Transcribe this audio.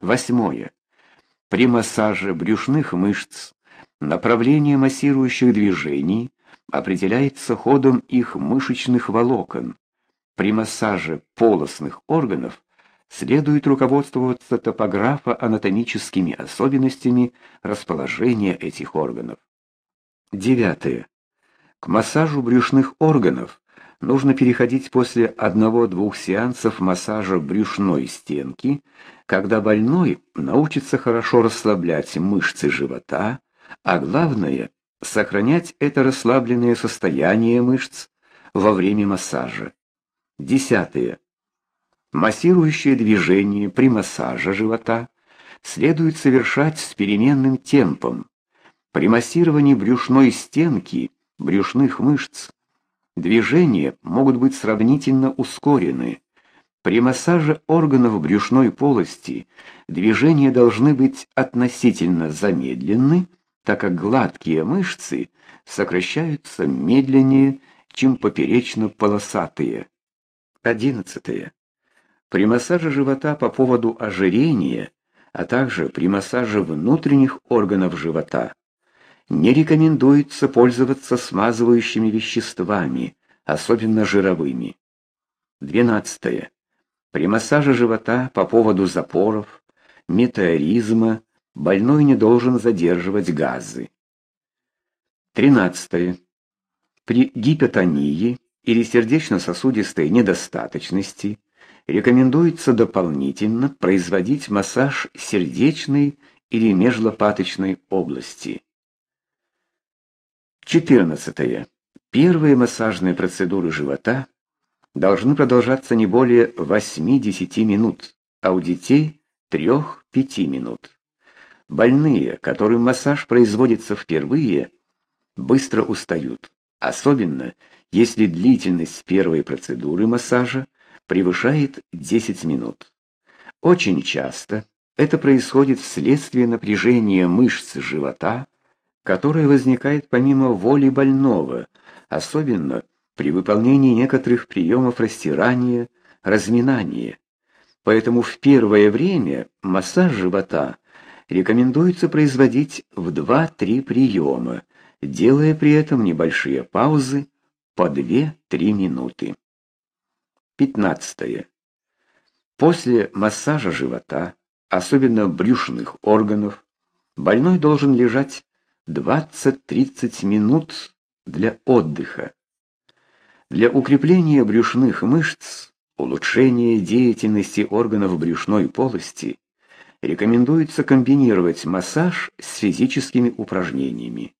Восьмое. При массаже брюшных мышц направление массирующих движений определяется ходом их мышечных волокон. При массаже полостных органов следует руководствоваться топографо-анатомическими особенностями расположения этих органов. Девятое. К массажу брюшных органов нужно переходить после одного-двух сеансов массажа брюшной стенки, когда больной научится хорошо расслаблять мышцы живота, а главное сохранять это расслабленное состояние мышц во время массажа. Десятое. Массирующие движения при массаже живота следует совершать с переменным темпом. При массировании брюшной стенки, брюшных мышц движения могут быть сравнительно ускорены. При массаже органов брюшной полости движения должны быть относительно замедлены, так как гладкие мышцы сокращаются медленнее, чем поперечно-полосатые. 11. При массаже живота по поводу ожирения, а также при массаже внутренних органов живота не рекомендуется пользоваться смазывающими веществами, особенно жировыми. 12. При массаже живота по поводу запоров, метеоризма больной не должен задерживать газы. 13. При гипотонии или сердечно-сосудистой недостаточности рекомендуется дополнительно производить массаж сердечной или межлопаточной области. 14. Первые массажные процедуры живота должны продолжаться не более 8-10 минут, а у детей 3-5 минут. Больные, которым массаж производится впервые, быстро устают, особенно если длительность первой процедуры массажа превышает 10 минут. Очень часто это происходит вследствие напряжения мышц живота, которое возникает помимо воли больного, особенно при выполнении некоторых приемов растирания, разминания. Поэтому в первое время массаж живота рекомендуется производить в 2-3 приема, делая при этом небольшие паузы по 2-3 минуты. 15. После массажа живота, особенно брюшных органов, больной должен лежать 20-30 минут для отдыха. Для укрепления брюшных мышц, улучшения деятельности органов брюшной полости рекомендуется комбинировать массаж с физическими упражнениями.